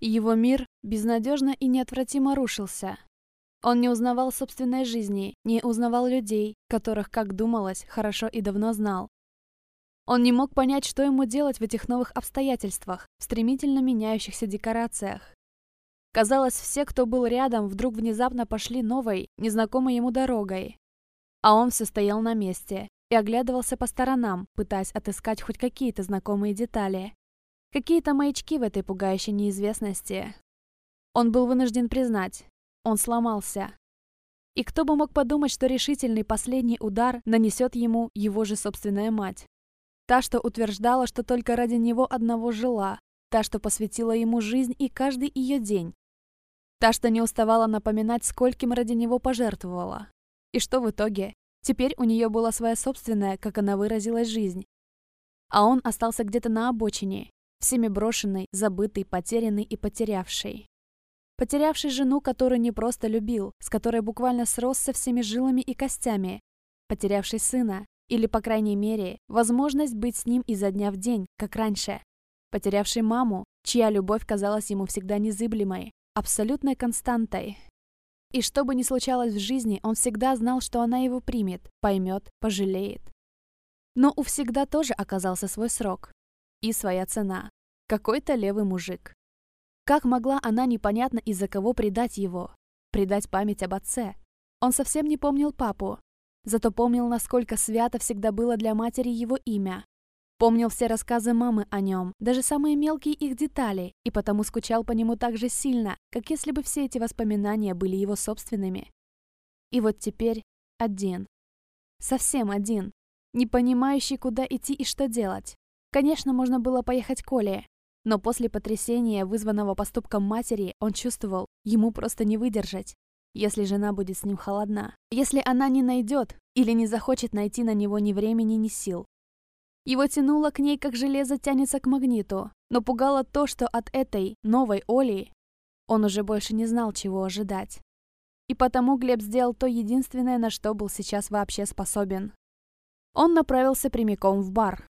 Его мир безнадежно и неотвратимо рушился. Он не узнавал собственной жизни, не узнавал людей, которых, как думалось, хорошо и давно знал. Он не мог понять, что ему делать в этих новых обстоятельствах, в стремительно меняющихся декорациях. Казалось, все, кто был рядом, вдруг внезапно пошли новой, незнакомой ему дорогой. А он все стоял на месте и оглядывался по сторонам, пытаясь отыскать хоть какие-то знакомые детали. Какие-то маячки в этой пугающей неизвестности. Он был вынужден признать, он сломался. И кто бы мог подумать, что решительный последний удар нанесет ему его же собственная мать. Та, что утверждала, что только ради него одного жила. Та, что посвятила ему жизнь и каждый ее день. Та, что не уставала напоминать, скольким ради него пожертвовала. И что в итоге? Теперь у нее была своя собственная, как она выразилась, жизнь. А он остался где-то на обочине, всеми брошенный, забытый, потерянный и потерявший. Потерявший жену, которую не просто любил, с которой буквально сросся всеми жилами и костями. Потерявший сына, или, по крайней мере, возможность быть с ним изо дня в день, как раньше. Потерявший маму, чья любовь казалась ему всегда незыблемой, абсолютной константой. И что бы ни случалось в жизни, он всегда знал, что она его примет, поймет, пожалеет. Но у всегда тоже оказался свой срок. И своя цена. Какой-то левый мужик. Как могла она непонятно из-за кого предать его? Предать память об отце? Он совсем не помнил папу. Зато помнил, насколько свято всегда было для матери его имя. Помнил все рассказы мамы о нем, даже самые мелкие их детали, и потому скучал по нему так же сильно, как если бы все эти воспоминания были его собственными. И вот теперь один. Совсем один. Не понимающий, куда идти и что делать. Конечно, можно было поехать к Оле, но после потрясения, вызванного поступком матери, он чувствовал, ему просто не выдержать, если жена будет с ним холодна. Если она не найдет или не захочет найти на него ни времени, ни сил. Его тянуло к ней, как железо тянется к магниту, но пугало то, что от этой новой Оли он уже больше не знал, чего ожидать. И потому Глеб сделал то единственное, на что был сейчас вообще способен. Он направился прямиком в бар,